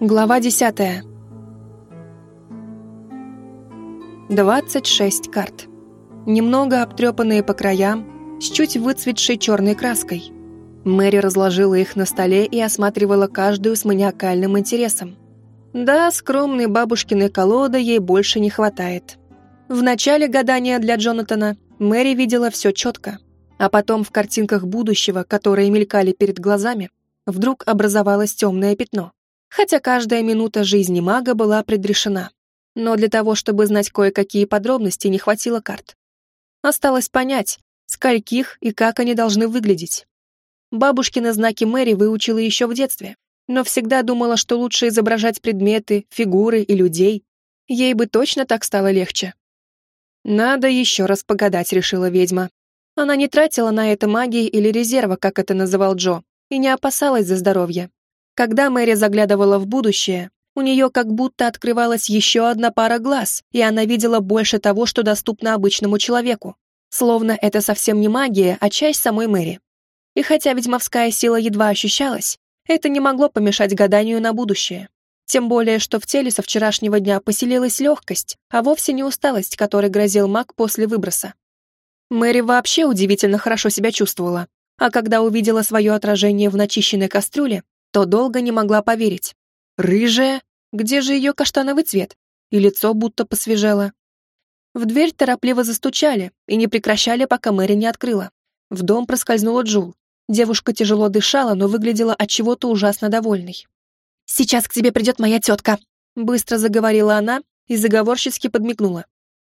Глава 10. 26 карт. Немного обтрепанные по краям, с чуть выцветшей черной краской. Мэри разложила их на столе и осматривала каждую с маниакальным интересом. Да, скромной бабушкиной колоды ей больше не хватает. В начале гадания для Джонатана Мэри видела все четко, а потом в картинках будущего, которые мелькали перед глазами, вдруг образовалось темное пятно хотя каждая минута жизни мага была предрешена. Но для того, чтобы знать кое-какие подробности, не хватило карт. Осталось понять, скольких и как они должны выглядеть. Бабушкины знаки Мэри выучила еще в детстве, но всегда думала, что лучше изображать предметы, фигуры и людей. Ей бы точно так стало легче. «Надо еще раз погадать», — решила ведьма. Она не тратила на это магии или резерва, как это называл Джо, и не опасалась за здоровье. Когда Мэри заглядывала в будущее, у нее как будто открывалась еще одна пара глаз, и она видела больше того, что доступно обычному человеку. Словно это совсем не магия, а часть самой Мэри. И хотя ведьмовская сила едва ощущалась, это не могло помешать гаданию на будущее. Тем более, что в теле со вчерашнего дня поселилась легкость, а вовсе не усталость, которой грозил маг после выброса. Мэри вообще удивительно хорошо себя чувствовала, а когда увидела свое отражение в начищенной кастрюле, то долго не могла поверить. Рыжая? Где же ее каштановый цвет? И лицо будто посвежело. В дверь торопливо застучали и не прекращали, пока Мэри не открыла. В дом проскользнула Джул. Девушка тяжело дышала, но выглядела от чего-то ужасно довольной. «Сейчас к тебе придет моя тетка», — быстро заговорила она и заговорщицки подмигнула.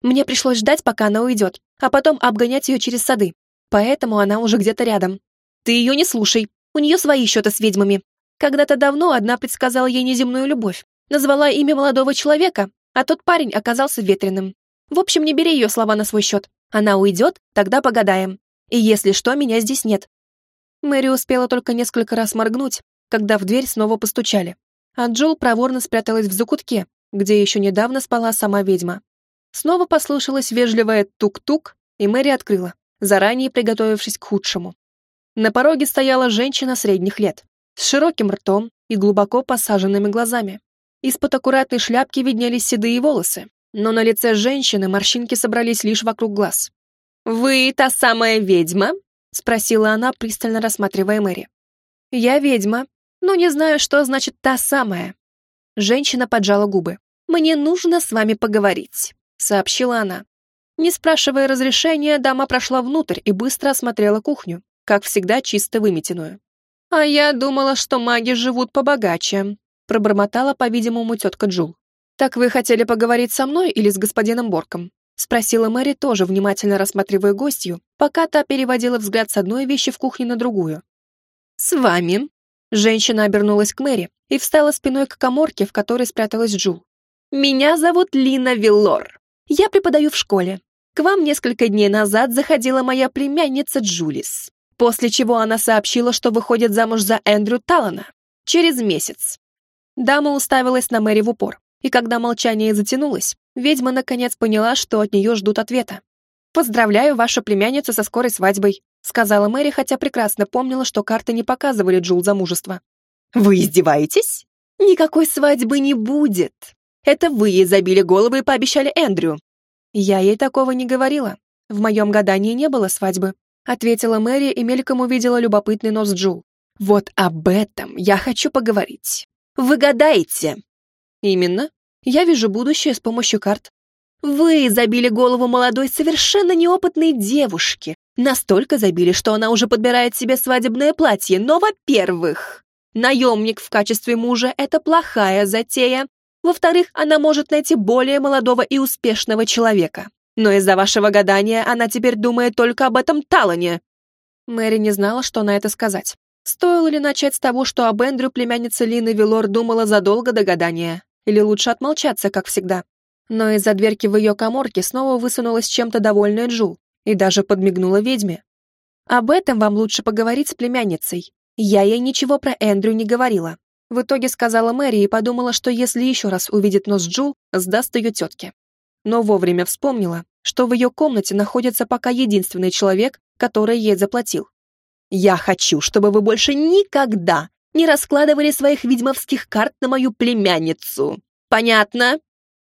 «Мне пришлось ждать, пока она уйдет, а потом обгонять ее через сады. Поэтому она уже где-то рядом. Ты ее не слушай, у нее свои счеты с ведьмами, когда-то давно одна предсказала ей неземную любовь, назвала имя молодого человека, а тот парень оказался ветреным. В общем, не бери ее слова на свой счет. Она уйдет, тогда погадаем. И если что, меня здесь нет. Мэри успела только несколько раз моргнуть, когда в дверь снова постучали. А Джул проворно спряталась в закутке, где еще недавно спала сама ведьма. Снова послышалось вежливое тук-тук, и Мэри открыла, заранее приготовившись к худшему. На пороге стояла женщина средних лет с широким ртом и глубоко посаженными глазами. Из-под аккуратной шляпки виднелись седые волосы, но на лице женщины морщинки собрались лишь вокруг глаз. «Вы та самая ведьма?» — спросила она, пристально рассматривая Мэри. «Я ведьма, но не знаю, что значит «та самая». Женщина поджала губы. «Мне нужно с вами поговорить», — сообщила она. Не спрашивая разрешения, дама прошла внутрь и быстро осмотрела кухню, как всегда чисто выметенную. «А я думала, что маги живут побогаче», пробормотала, по-видимому, тетка Джул. «Так вы хотели поговорить со мной или с господином Борком?» спросила Мэри, тоже внимательно рассматривая гостью, пока та переводила взгляд с одной вещи в кухне на другую. «С вами». Женщина обернулась к Мэри и встала спиной к коморке, в которой спряталась Джул. «Меня зовут Лина Виллор. Я преподаю в школе. К вам несколько дней назад заходила моя племянница Джулис после чего она сообщила, что выходит замуж за Эндрю Таллана через месяц. Дама уставилась на Мэри в упор, и когда молчание затянулось, ведьма наконец поняла, что от нее ждут ответа. «Поздравляю вашу племянницу со скорой свадьбой», сказала Мэри, хотя прекрасно помнила, что карты не показывали Джул замужества. «Вы издеваетесь? Никакой свадьбы не будет. Это вы ей забили головы и пообещали Эндрю». Я ей такого не говорила. В моем гадании не было свадьбы, ответила Мэри и мельком увидела любопытный нос Джул. «Вот об этом я хочу поговорить. Вы гадаете?» «Именно. Я вижу будущее с помощью карт». «Вы забили голову молодой, совершенно неопытной девушки. Настолько забили, что она уже подбирает себе свадебное платье. Но, во-первых, наемник в качестве мужа — это плохая затея. Во-вторых, она может найти более молодого и успешного человека но из-за вашего гадания она теперь думает только об этом Талане». Мэри не знала, что на это сказать. Стоило ли начать с того, что об Эндрю племянница Лины Вилор думала задолго до гадания, или лучше отмолчаться, как всегда? Но из-за дверки в ее коморке снова высунулась чем-то довольная Джул и даже подмигнула ведьме. «Об этом вам лучше поговорить с племянницей. Я ей ничего про Эндрю не говорила». В итоге сказала Мэри и подумала, что если еще раз увидит нос Джул, сдаст ее тетке. Но вовремя вспомнила, что в ее комнате находится пока единственный человек, который ей заплатил. «Я хочу, чтобы вы больше никогда, не раскладывали своих ведьмовских карт на мою племянницу. Понятно?»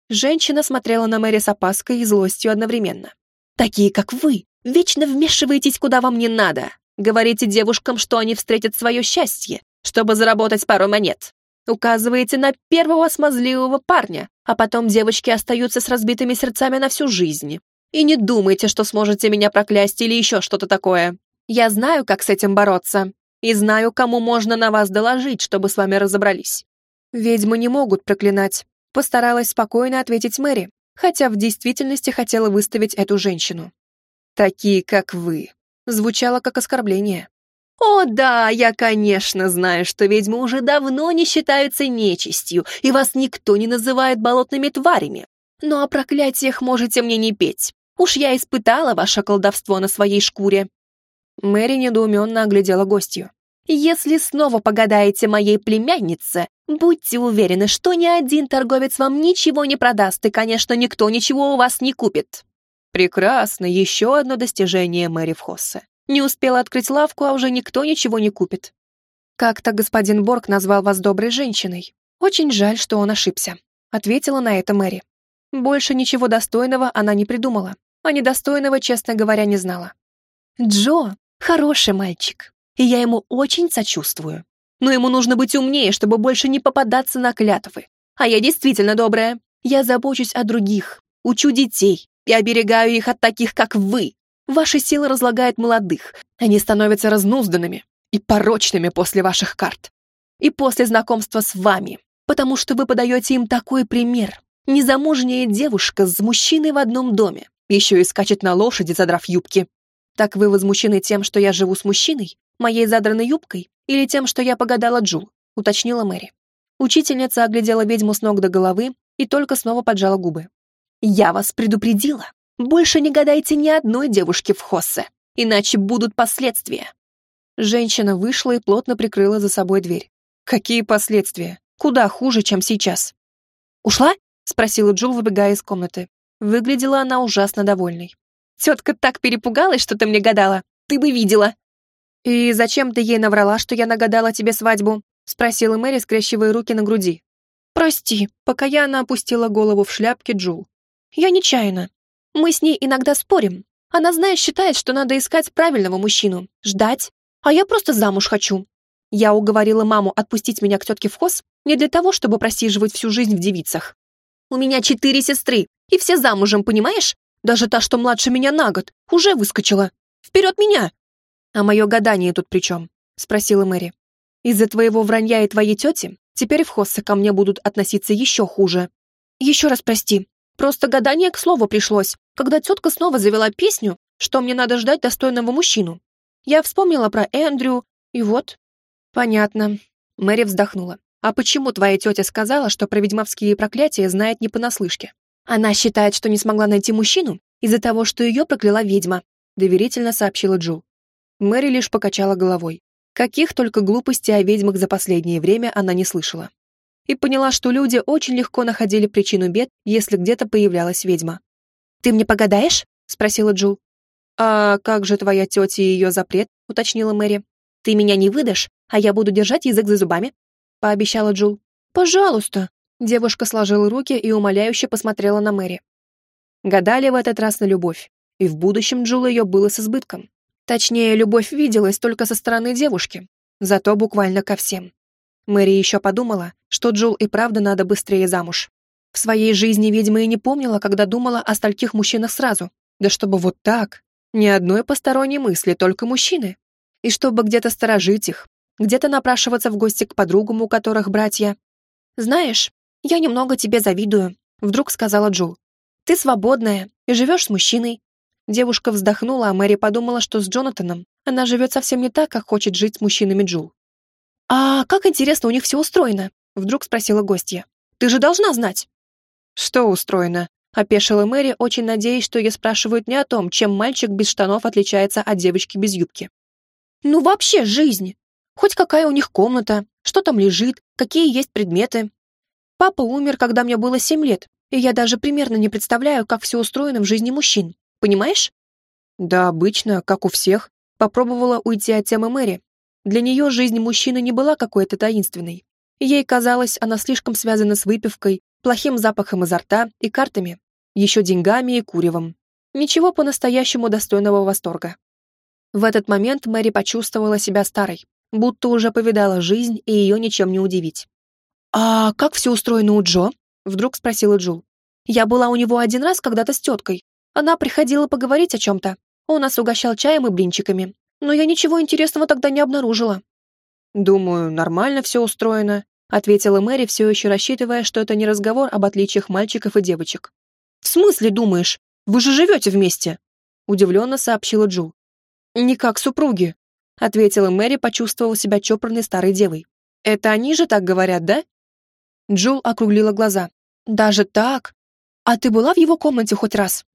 Женщина смотрела на Мэри с опаской и злостью одновременно. «Такие, как вы, вечно вмешиваетесь, куда вам не надо. Говорите девушкам, что они встретят свое счастье, чтобы заработать пару монет. Указываете на первого смазливого парня, а потом девочки остаются с разбитыми сердцами на всю жизнь. И не думайте, что сможете меня проклясть или еще что-то такое. Я знаю, как с этим бороться. И знаю, кому можно на вас доложить, чтобы с вами разобрались. Ведьмы не могут проклинать. Постаралась спокойно ответить Мэри, хотя в действительности хотела выставить эту женщину. Такие, как вы. Звучало как оскорбление. «О да, я, конечно, знаю, что ведьмы уже давно не считаются нечистью, и вас никто не называет болотными тварями. Но о проклятиях можете мне не петь. Уж я испытала ваше колдовство на своей шкуре». Мэри недоуменно оглядела гостью. «Если снова погадаете моей племяннице, будьте уверены, что ни один торговец вам ничего не продаст, и, конечно, никто ничего у вас не купит». Прекрасно, еще одно достижение Мэри Фхоссе. Не успела открыть лавку, а уже никто ничего не купит. Как-то господин Борг назвал вас доброй женщиной. Очень жаль, что он ошибся. Ответила на это Мэри. Больше ничего достойного она не придумала, а недостойного, честно говоря, не знала. Джо — хороший мальчик, и я ему очень сочувствую. Но ему нужно быть умнее, чтобы больше не попадаться на клятвы. А я действительно добрая. Я забочусь о других, учу детей и оберегаю их от таких, как вы. Ваши силы разлагают молодых, они становятся разнузданными и порочными после ваших карт. И после знакомства с вами, потому что вы подаете им такой пример. Незамужняя девушка с мужчиной в одном доме, еще и скачет на лошади, задрав юбки. Так вы возмущены тем, что я живу с мужчиной, моей задранной юбкой, или тем, что я погадала Джул, уточнила Мэри. Учительница оглядела ведьму с ног до головы и только снова поджала губы. «Я вас предупредила. Больше не гадайте ни одной девушке в Хоссе, иначе будут последствия. Женщина вышла и плотно прикрыла за собой дверь. Какие последствия? Куда хуже, чем сейчас. «Ушла?» — спросила Джул, выбегая из комнаты. Выглядела она ужасно довольной. «Тетка так перепугалась, что ты мне гадала. Ты бы видела!» «И зачем ты ей наврала, что я нагадала тебе свадьбу?» — спросила Мэри, скрещивая руки на груди. «Прости», — пока я она опустила голову в шляпке Джул. «Я нечаянно. Мы с ней иногда спорим. Она, знаешь, считает, что надо искать правильного мужчину, ждать. А я просто замуж хочу. Я уговорила маму отпустить меня к тетке в хоз не для того, чтобы просиживать всю жизнь в девицах. У меня четыре сестры, и все замужем, понимаешь? Даже та, что младше меня на год, уже выскочила. Вперед меня! А мое гадание тут при чем? Спросила Мэри. Из-за твоего вранья и твоей тети теперь в Хоссе ко мне будут относиться еще хуже. Еще раз прости, Просто гадание к слову пришлось, когда тетка снова завела песню, что мне надо ждать достойного мужчину. Я вспомнила про Эндрю, и вот... Понятно. Мэри вздохнула. А почему твоя тетя сказала, что про ведьмовские проклятия знает не понаслышке? Она считает, что не смогла найти мужчину из-за того, что ее прокляла ведьма, доверительно сообщила Джул. Мэри лишь покачала головой. Каких только глупостей о ведьмах за последнее время она не слышала и поняла, что люди очень легко находили причину бед, если где-то появлялась ведьма. «Ты мне погадаешь?» — спросила Джул. «А как же твоя тетя и ее запрет?» — уточнила Мэри. «Ты меня не выдашь, а я буду держать язык за зубами», — пообещала Джул. «Пожалуйста». Девушка сложила руки и умоляюще посмотрела на Мэри. Гадали в этот раз на любовь, и в будущем Джул ее было с избытком. Точнее, любовь виделась только со стороны девушки, зато буквально ко всем. Мэри еще подумала, что Джул и правда надо быстрее замуж. В своей жизни ведьма и не помнила, когда думала о стольких мужчинах сразу. Да чтобы вот так. Ни одной посторонней мысли, только мужчины. И чтобы где-то сторожить их, где-то напрашиваться в гости к подругам, у которых братья. «Знаешь, я немного тебе завидую», — вдруг сказала Джул. «Ты свободная и живешь с мужчиной». Девушка вздохнула, а Мэри подумала, что с Джонатаном она живет совсем не так, как хочет жить с мужчинами Джул. «А как интересно у них все устроено?» — вдруг спросила гостья. «Ты же должна знать». «Что устроено?» — опешила Мэри, очень надеясь, что ее спрашивают не о том, чем мальчик без штанов отличается от девочки без юбки. «Ну вообще жизнь! Хоть какая у них комната, что там лежит, какие есть предметы. Папа умер, когда мне было семь лет, и я даже примерно не представляю, как все устроено в жизни мужчин. Понимаешь?» «Да, обычно, как у всех», — попробовала уйти от темы Мэри, Для нее жизнь мужчины не была какой-то таинственной. Ей казалось, она слишком связана с выпивкой, плохим запахом изо рта и картами, еще деньгами и куревом. Ничего по-настоящему достойного восторга. В этот момент Мэри почувствовала себя старой, будто уже повидала жизнь, и ее ничем не удивить. «А как все устроено у Джо?» — вдруг спросила Джул. «Я была у него один раз когда-то с теткой. Она приходила поговорить о чем-то. Он нас угощал чаем и блинчиками. Но я ничего интересного тогда не обнаружила». «Думаю, нормально все устроено», — ответила Мэри, все еще рассчитывая, что это не разговор об отличиях мальчиков и девочек. «В смысле, думаешь? Вы же живете вместе!» Удивленно сообщила Джул. «Не как супруги», — ответила Мэри, почувствовав себя чопорной старой девой. «Это они же так говорят, да?» Джул округлила глаза. «Даже так? А ты была в его комнате хоть раз?»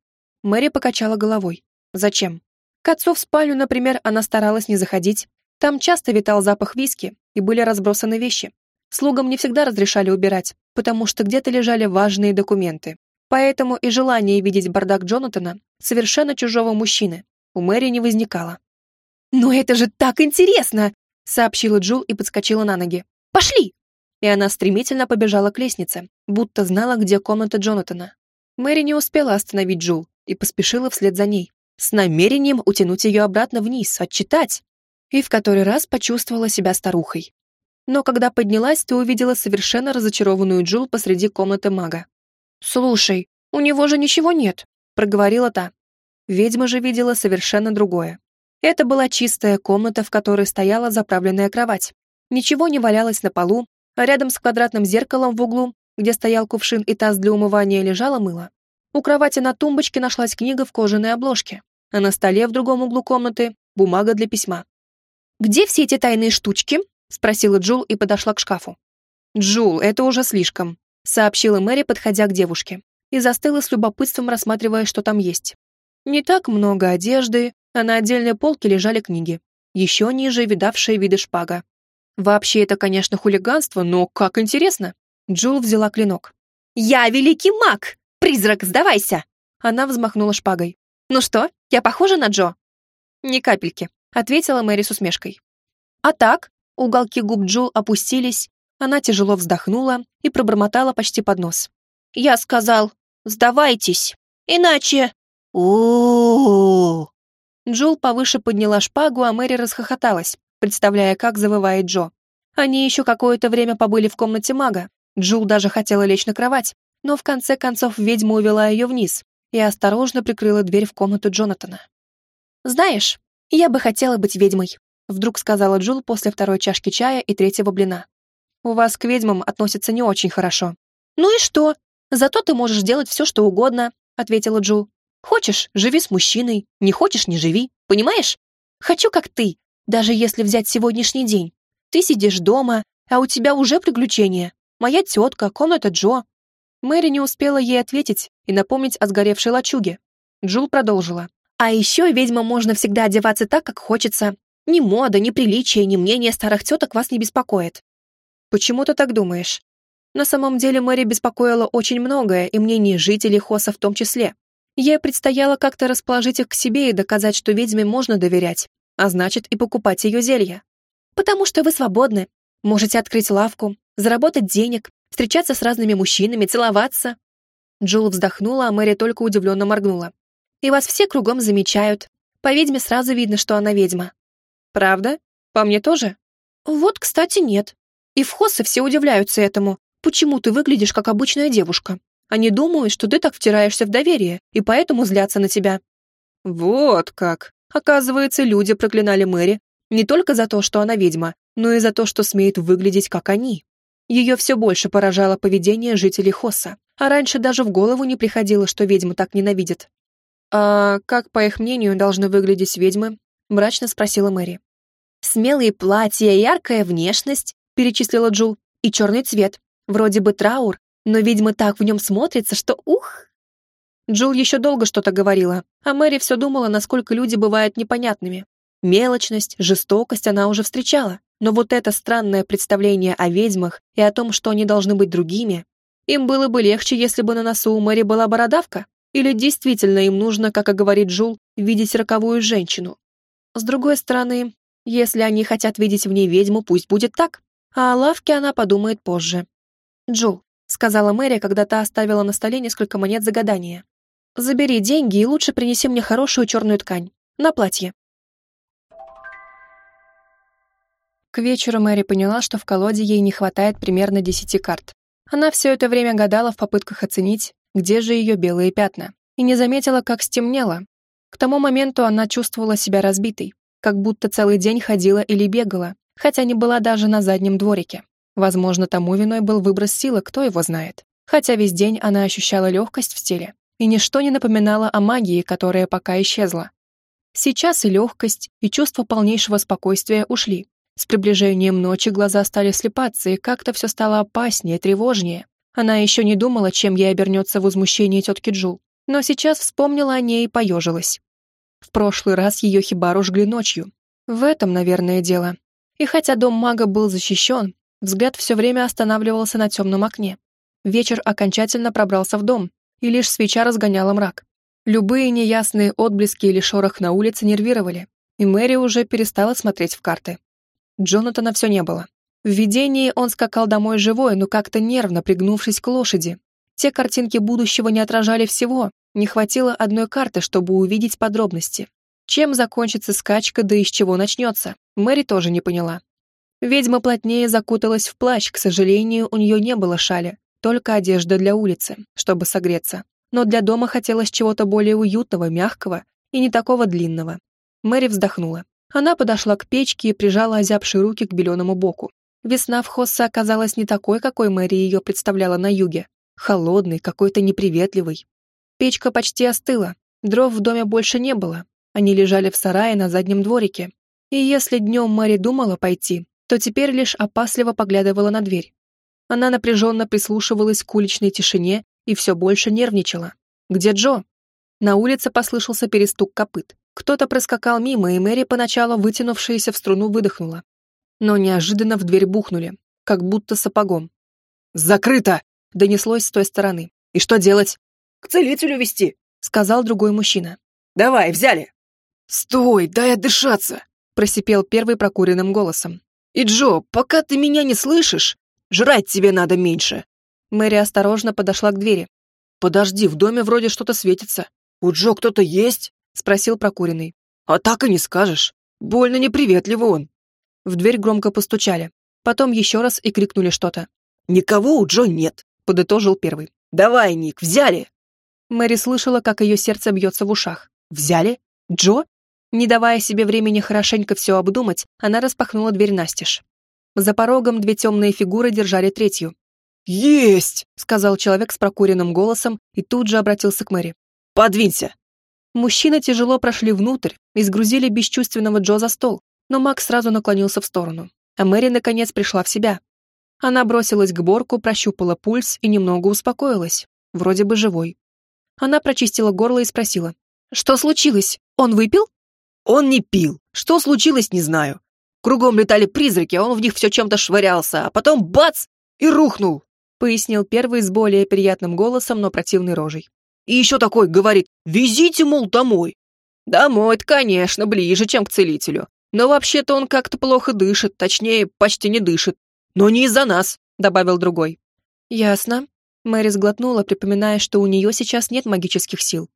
Мэри покачала головой. «Зачем?» К отцу в спальню, например, она старалась не заходить. Там часто витал запах виски, и были разбросаны вещи. Слугам не всегда разрешали убирать, потому что где-то лежали важные документы. Поэтому и желание видеть бардак Джонатана, совершенно чужого мужчины, у Мэри не возникало. «Но это же так интересно!» — сообщила Джул и подскочила на ноги. «Пошли!» И она стремительно побежала к лестнице, будто знала, где комната Джонатана. Мэри не успела остановить Джул и поспешила вслед за ней, с намерением утянуть ее обратно вниз, отчитать. И в который раз почувствовала себя старухой. Но когда поднялась, то увидела совершенно разочарованную Джул посреди комнаты мага. «Слушай, у него же ничего нет», — проговорила та. Ведьма же видела совершенно другое. Это была чистая комната, в которой стояла заправленная кровать. Ничего не валялось на полу, а рядом с квадратным зеркалом в углу, где стоял кувшин и таз для умывания, лежало мыло. У кровати на тумбочке нашлась книга в кожаной обложке, а на столе в другом углу комнаты бумага для письма. «Где все эти тайные штучки?» — спросила Джул и подошла к шкафу. «Джул, это уже слишком сообщила Мэри, подходя к девушке, и застыла с любопытством, рассматривая, что там есть. Не так много одежды, а на отдельной полке лежали книги. Еще ниже видавшие виды шпага. Вообще это, конечно, хулиганство, но как интересно. Джул взяла клинок. «Я великий маг! Призрак, сдавайся!» Она взмахнула шпагой. «Ну что, я похожа на Джо?» «Ни капельки», — ответила Мэри с усмешкой. «А так?» Уголки губ Джул опустились, она тяжело вздохнула и пробормотала почти под нос. «Я сказал, сдавайтесь, иначе...» у Джул повыше подняла шпагу, а Мэри расхохоталась, представляя, как завывает Джо. Они еще какое-то время побыли в комнате мага. Джул даже хотела лечь на кровать, но в конце концов ведьма увела ее вниз и осторожно прикрыла дверь в комнату Джонатана. «Знаешь, я бы хотела быть ведьмой», вдруг сказала Джул после второй чашки чая и третьего блина. У вас к ведьмам относятся не очень хорошо». «Ну и что? Зато ты можешь делать все, что угодно», — ответила Джул. «Хочешь, живи с мужчиной, не хочешь, не живи, понимаешь? Хочу, как ты, даже если взять сегодняшний день. Ты сидишь дома, а у тебя уже приключения. Моя тетка, комната Джо». Мэри не успела ей ответить и напомнить о сгоревшей лачуге. Джул продолжила. «А еще ведьма можно всегда одеваться так, как хочется. Ни мода, ни приличие, ни мнение старых теток вас не беспокоит. Почему ты так думаешь? На самом деле Мэри беспокоила очень многое, и мнение жителей Хоса в том числе. Ей предстояло как-то расположить их к себе и доказать, что ведьме можно доверять, а значит и покупать ее зелья. Потому что вы свободны. Можете открыть лавку, заработать денег, встречаться с разными мужчинами, целоваться. Джул вздохнула, а Мэри только удивленно моргнула. И вас все кругом замечают. По ведьме сразу видно, что она ведьма. Правда? По мне тоже? Вот, кстати, нет. И в Хоссе все удивляются этому. Почему ты выглядишь как обычная девушка? Они думают, что ты так втираешься в доверие, и поэтому злятся на тебя». «Вот как!» Оказывается, люди проклинали Мэри не только за то, что она ведьма, но и за то, что смеет выглядеть как они. Ее все больше поражало поведение жителей Хосса, а раньше даже в голову не приходило, что ведьмы так ненавидят. «А как, по их мнению, должны выглядеть ведьмы?» — мрачно спросила Мэри. «Смелые платья, яркая внешность, перечислила Джул, и черный цвет. Вроде бы траур, но ведьмы так в нем смотрится, что ух! Джул еще долго что-то говорила, а Мэри все думала, насколько люди бывают непонятными. Мелочность, жестокость она уже встречала, но вот это странное представление о ведьмах и о том, что они должны быть другими, им было бы легче, если бы на носу у Мэри была бородавка, или действительно им нужно, как и говорит Джул, видеть роковую женщину. С другой стороны, Если они хотят видеть в ней ведьму, пусть будет так. А о лавке она подумает позже. «Джул», — сказала Мэри, когда та оставила на столе несколько монет за гадание. «Забери деньги и лучше принеси мне хорошую черную ткань. На платье». К вечеру Мэри поняла, что в колоде ей не хватает примерно десяти карт. Она все это время гадала в попытках оценить, где же ее белые пятна, и не заметила, как стемнело. К тому моменту она чувствовала себя разбитой, как будто целый день ходила или бегала, хотя не была даже на заднем дворике. Возможно, тому виной был выброс силы, кто его знает. Хотя весь день она ощущала легкость в теле, и ничто не напоминало о магии, которая пока исчезла. Сейчас и легкость, и чувство полнейшего спокойствия ушли, с приближением ночи глаза стали слепаться, и как-то все стало опаснее, тревожнее. Она еще не думала, чем ей обернется возмущение тетки Джул, но сейчас вспомнила о ней и поежилась. В прошлый раз ее хибару жгли ночью. В этом, наверное, дело. И хотя дом мага был защищен, взгляд все время останавливался на темном окне. Вечер окончательно пробрался в дом, и лишь свеча разгоняла мрак. Любые неясные отблески или шорох на улице нервировали, и Мэри уже перестала смотреть в карты. Джонатана все не было. В видении он скакал домой живой, но как-то нервно пригнувшись к лошади. Те картинки будущего не отражали всего, не хватило одной карты, чтобы увидеть подробности. Чем закончится скачка, да из чего начнется, Мэри тоже не поняла. Ведьма плотнее закуталась в плащ, к сожалению, у нее не было шали, только одежда для улицы, чтобы согреться. Но для дома хотелось чего-то более уютного, мягкого и не такого длинного. Мэри вздохнула. Она подошла к печке и прижала озябшие руки к беленому боку. Весна в Хоссе оказалась не такой, какой Мэри ее представляла на юге. Холодный, какой-то неприветливый. Печка почти остыла, дров в доме больше не было. Они лежали в сарае на заднем дворике. И если днем Мэри думала пойти, то теперь лишь опасливо поглядывала на дверь. Она напряженно прислушивалась к уличной тишине и все больше нервничала. «Где Джо?» На улице послышался перестук копыт. Кто-то проскакал мимо, и Мэри, поначалу вытянувшаяся в струну, выдохнула. Но неожиданно в дверь бухнули, как будто сапогом. «Закрыто!» — донеслось с той стороны. «И что делать?» «К целителю вести», — сказал другой мужчина. «Давай, взяли!» «Стой, дай отдышаться!» — просипел первый прокуренным голосом. «И Джо, пока ты меня не слышишь, жрать тебе надо меньше!» Мэри осторожно подошла к двери. «Подожди, в доме вроде что-то светится. У Джо кто-то есть?» — спросил прокуренный. «А так и не скажешь. Больно неприветливо он». В дверь громко постучали. Потом еще раз и крикнули что-то. «Никого у Джо нет», — подытожил первый. «Давай, Ник, взяли!» Мэри слышала, как ее сердце бьется в ушах. «Взяли? Джо?» Не давая себе времени хорошенько все обдумать, она распахнула дверь настежь. За порогом две темные фигуры держали третью. «Есть!» — сказал человек с прокуренным голосом и тут же обратился к Мэри. «Подвинься!» Мужчины тяжело прошли внутрь и сгрузили бесчувственного Джо за стол, но Макс сразу наклонился в сторону, а Мэри наконец пришла в себя. Она бросилась к Борку, прощупала пульс и немного успокоилась, вроде бы живой. Она прочистила горло и спросила. «Что случилось? Он выпил?» «Он не пил. Что случилось, не знаю. Кругом летали призраки, а он в них все чем-то швырялся, а потом бац! и рухнул», пояснил первый с более приятным голосом, но противной рожей. И еще такой говорит, везите, мол, домой. Домой-то, конечно, ближе, чем к целителю. Но вообще-то он как-то плохо дышит, точнее, почти не дышит. Но не из-за нас, добавил другой. Ясно. Мэри сглотнула, припоминая, что у нее сейчас нет магических сил.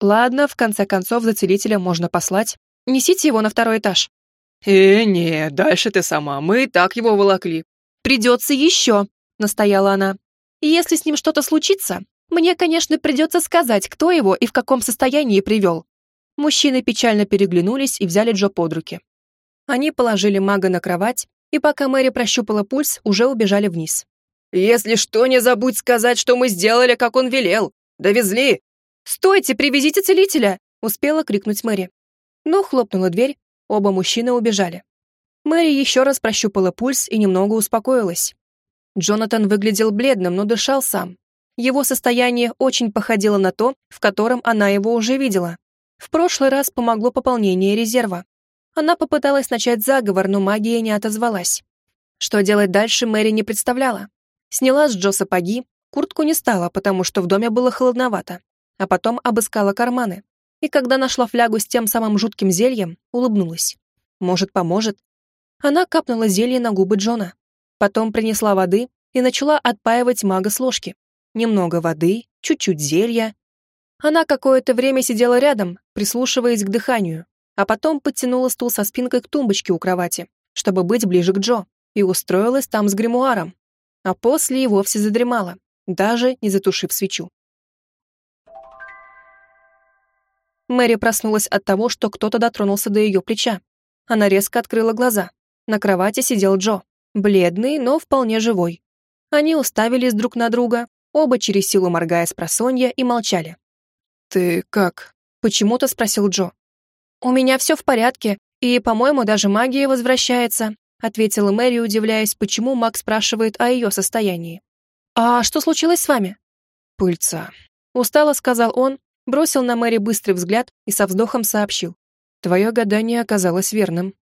Ладно, в конце концов, за целителя можно послать. Несите его на второй этаж. «Э, не, дальше ты сама, мы и так его волокли». «Придется еще», — настояла она. «Если с ним что-то случится, мне, конечно, придется сказать, кто его и в каком состоянии привел. Мужчины печально переглянулись и взяли Джо под руки. Они положили мага на кровать, и пока Мэри прощупала пульс, уже убежали вниз. «Если что, не забудь сказать, что мы сделали, как он велел. Довезли!» «Стойте, привезите целителя!» — успела крикнуть Мэри. Но хлопнула дверь, оба мужчины убежали. Мэри еще раз прощупала пульс и немного успокоилась. Джонатан выглядел бледным, но дышал сам, его состояние очень походило на то, в котором она его уже видела. В прошлый раз помогло пополнение резерва. Она попыталась начать заговор, но магия не отозвалась. Что делать дальше, Мэри не представляла. Сняла с Джо сапоги, куртку не стала, потому что в доме было холодновато, а потом обыскала карманы. И когда нашла флягу с тем самым жутким зельем, улыбнулась. Может, поможет? Она капнула зелье на губы Джона. Потом принесла воды и начала отпаивать мага с ложки. Немного воды, чуть-чуть зелья. Она какое-то время сидела рядом, прислушиваясь к дыханию, а потом подтянула стул со спинкой к тумбочке у кровати, чтобы быть ближе к Джо, и устроилась там с гримуаром. А после и вовсе задремала, даже не затушив свечу. Мэри проснулась от того, что кто-то дотронулся до ее плеча. Она резко открыла глаза. На кровати сидел Джо, бледный, но вполне живой. Они уставились друг на друга, оба через силу моргая с просонья, и молчали. «Ты как?» — почему-то спросил Джо. «У меня все в порядке, и, по-моему, даже магия возвращается», ответила Мэри, удивляясь, почему Мак спрашивает о ее состоянии. «А что случилось с вами?» «Пыльца», — устало сказал он, бросил на Мэри быстрый взгляд и со вздохом сообщил. «Твое гадание оказалось верным».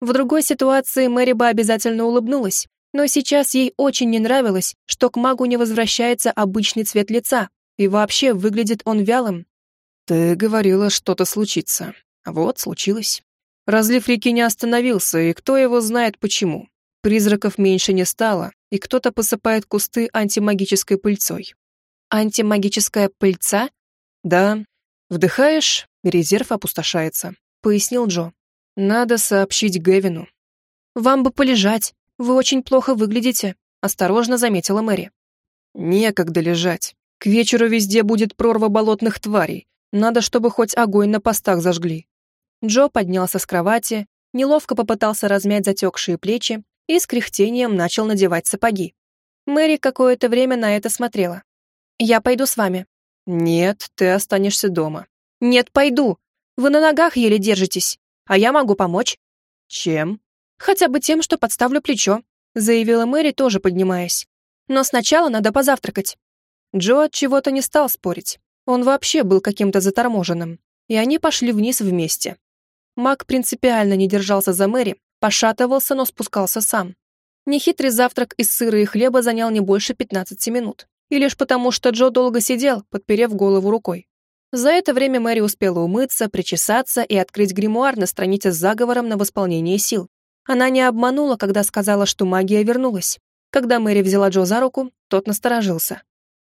В другой ситуации Мэри бы обязательно улыбнулась, но сейчас ей очень не нравилось, что к магу не возвращается обычный цвет лица, и вообще выглядит он вялым. «Ты говорила, что-то случится. Вот, случилось». Разлив реки не остановился, и кто его знает почему. Призраков меньше не стало, и кто-то посыпает кусты антимагической пыльцой. «Антимагическая пыльца?» «Да. Вдыхаешь, резерв опустошается», — пояснил Джо. «Надо сообщить Гевину». «Вам бы полежать. Вы очень плохо выглядите», — осторожно заметила Мэри. «Некогда лежать. К вечеру везде будет прорва болотных тварей. Надо, чтобы хоть огонь на постах зажгли». Джо поднялся с кровати, неловко попытался размять затекшие плечи и с кряхтением начал надевать сапоги. Мэри какое-то время на это смотрела. «Я пойду с вами». «Нет, ты останешься дома». «Нет, пойду. Вы на ногах еле держитесь, а я могу помочь». «Чем?» «Хотя бы тем, что подставлю плечо», заявила Мэри, тоже поднимаясь. «Но сначала надо позавтракать». Джо от чего-то не стал спорить. Он вообще был каким-то заторможенным. И они пошли вниз вместе. Мак принципиально не держался за Мэри, пошатывался, но спускался сам. Нехитрый завтрак из сыра и хлеба занял не больше 15 минут. И лишь потому, что Джо долго сидел, подперев голову рукой. За это время Мэри успела умыться, причесаться и открыть гримуар на странице с заговором на восполнение сил. Она не обманула, когда сказала, что магия вернулась. Когда Мэри взяла Джо за руку, тот насторожился.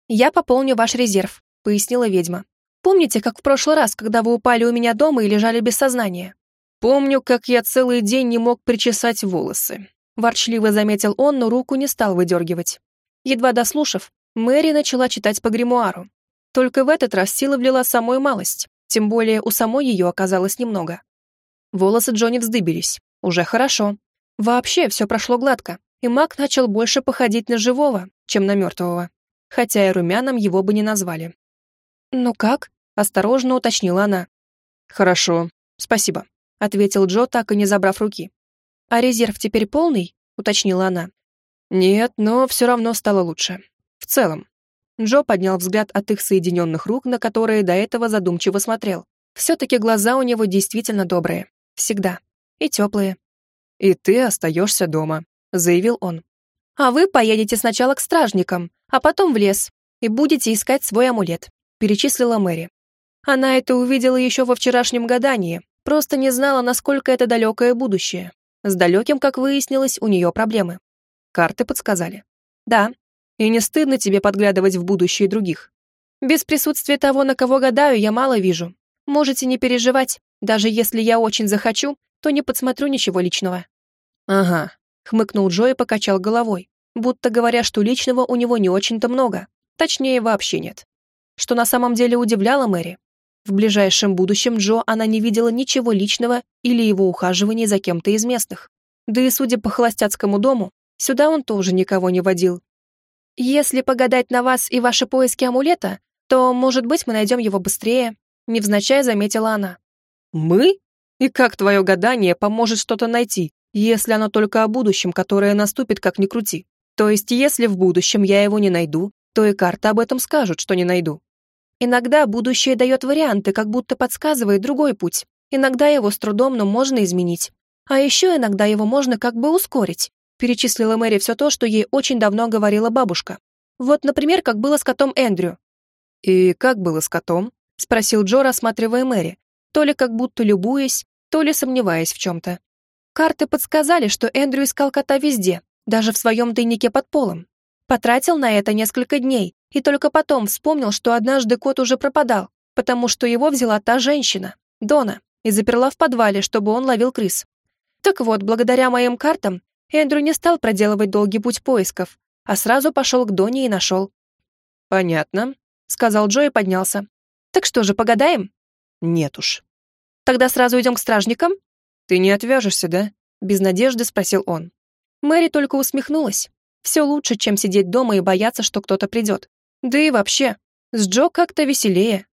«Я пополню ваш резерв», — пояснила ведьма. Помните, как в прошлый раз, когда вы упали у меня дома и лежали без сознания? Помню, как я целый день не мог причесать волосы. Ворчливо заметил он, но руку не стал выдергивать. Едва дослушав, Мэри начала читать по гримуару. Только в этот раз сила влила самую малость, тем более у самой ее оказалось немного. Волосы Джонни вздыбились. Уже хорошо. Вообще все прошло гладко, и маг начал больше походить на живого, чем на мертвого. Хотя и румяном его бы не назвали. «Ну как?» Осторожно уточнила она. «Хорошо, спасибо», — ответил Джо, так и не забрав руки. «А резерв теперь полный?» — уточнила она. «Нет, но все равно стало лучше. В целом». Джо поднял взгляд от их соединенных рук, на которые до этого задумчиво смотрел. Все-таки глаза у него действительно добрые. Всегда. И теплые. «И ты остаешься дома», — заявил он. «А вы поедете сначала к стражникам, а потом в лес, и будете искать свой амулет», — перечислила Мэри. Она это увидела еще во вчерашнем гадании, просто не знала, насколько это далекое будущее. С далеким, как выяснилось, у нее проблемы. Карты подсказали. Да, и не стыдно тебе подглядывать в будущее других. Без присутствия того, на кого гадаю, я мало вижу. Можете не переживать, даже если я очень захочу, то не подсмотрю ничего личного». «Ага», — хмыкнул Джо и покачал головой, будто говоря, что личного у него не очень-то много, точнее, вообще нет. Что на самом деле удивляло Мэри. В ближайшем будущем Джо она не видела ничего личного или его ухаживания за кем-то из местных. Да и судя по холостяцкому дому, сюда он тоже никого не водил. «Если погадать на вас и ваши поиски амулета, то, может быть, мы найдем его быстрее», невзначай заметила она. «Мы? И как твое гадание поможет что-то найти, если оно только о будущем, которое наступит, как ни крути? То есть, если в будущем я его не найду, то и карта об этом скажут, что не найду. Иногда будущее дает варианты, как будто подсказывает другой путь. Иногда его с трудом, но можно изменить. А еще иногда его можно как бы ускорить. Перечислила Мэри все то, что ей очень давно говорила бабушка. Вот, например, как было с котом Эндрю. «И как было с котом?» — спросил Джо, рассматривая Мэри, то ли как будто любуясь, то ли сомневаясь в чем-то. Карты подсказали, что Эндрю искал кота везде, даже в своем тайнике под полом. Потратил на это несколько дней и только потом вспомнил, что однажды кот уже пропадал, потому что его взяла та женщина, Дона, и заперла в подвале, чтобы он ловил крыс. Так вот, благодаря моим картам, Эндрю не стал проделывать долгий путь поисков, а сразу пошел к Доне и нашел. «Понятно», — сказал Джо и поднялся. «Так что же, погадаем?» «Нет уж». «Тогда сразу идем к стражникам?» «Ты не отвяжешься, да?» — без надежды спросил он. Мэри только усмехнулась. Все лучше, чем сидеть дома и бояться, что кто-то придет. Да и вообще, с Джо как-то веселее.